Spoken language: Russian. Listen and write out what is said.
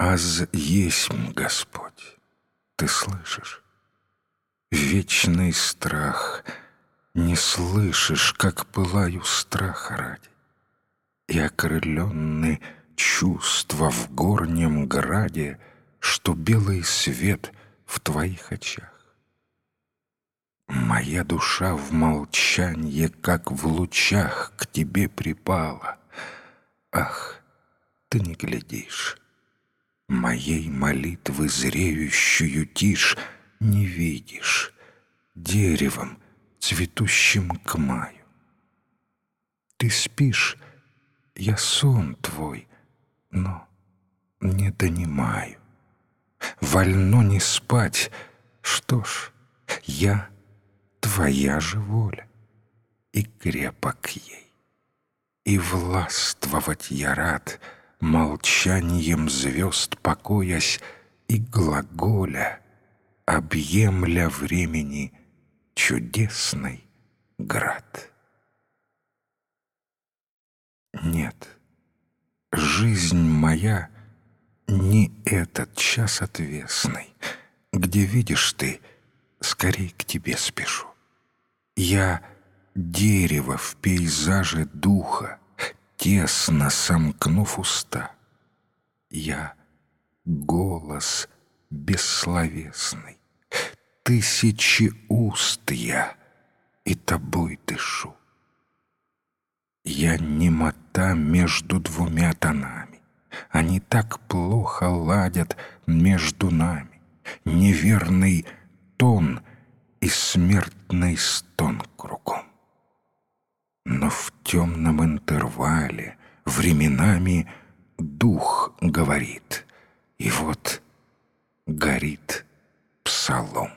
Аз есмь Господь, ты слышишь? Вечный страх, не слышишь, как пылаю страха ради. И окрыленный чувства в горнем граде, Что белый свет в твоих очах. Моя душа в молчанье, как в лучах, К тебе припала. Ах, ты не глядишь. Моей молитвы зреющую тишь Не видишь деревом, цветущим к маю. Ты спишь, я сон твой, но не донимаю. Вольно не спать, что ж, я твоя же воля, и крепок ей. И властвовать я рад, молчанием звезд покоясь, и глаголя, объемля времени чудесный град. Нет, жизнь моя не этот час отвесный, где видишь ты, скорей к тебе спешу. Я дерево в пейзаже духа, тесно сомкнув уста. Я голос бессловесный, тысячи уст я, и тобой дышу. Я немота между двумя тонами. Они так плохо ладят между нами. Неверный тон и смертный стон кругом. Но в темном интервале временами дух говорит, и вот горит псалом.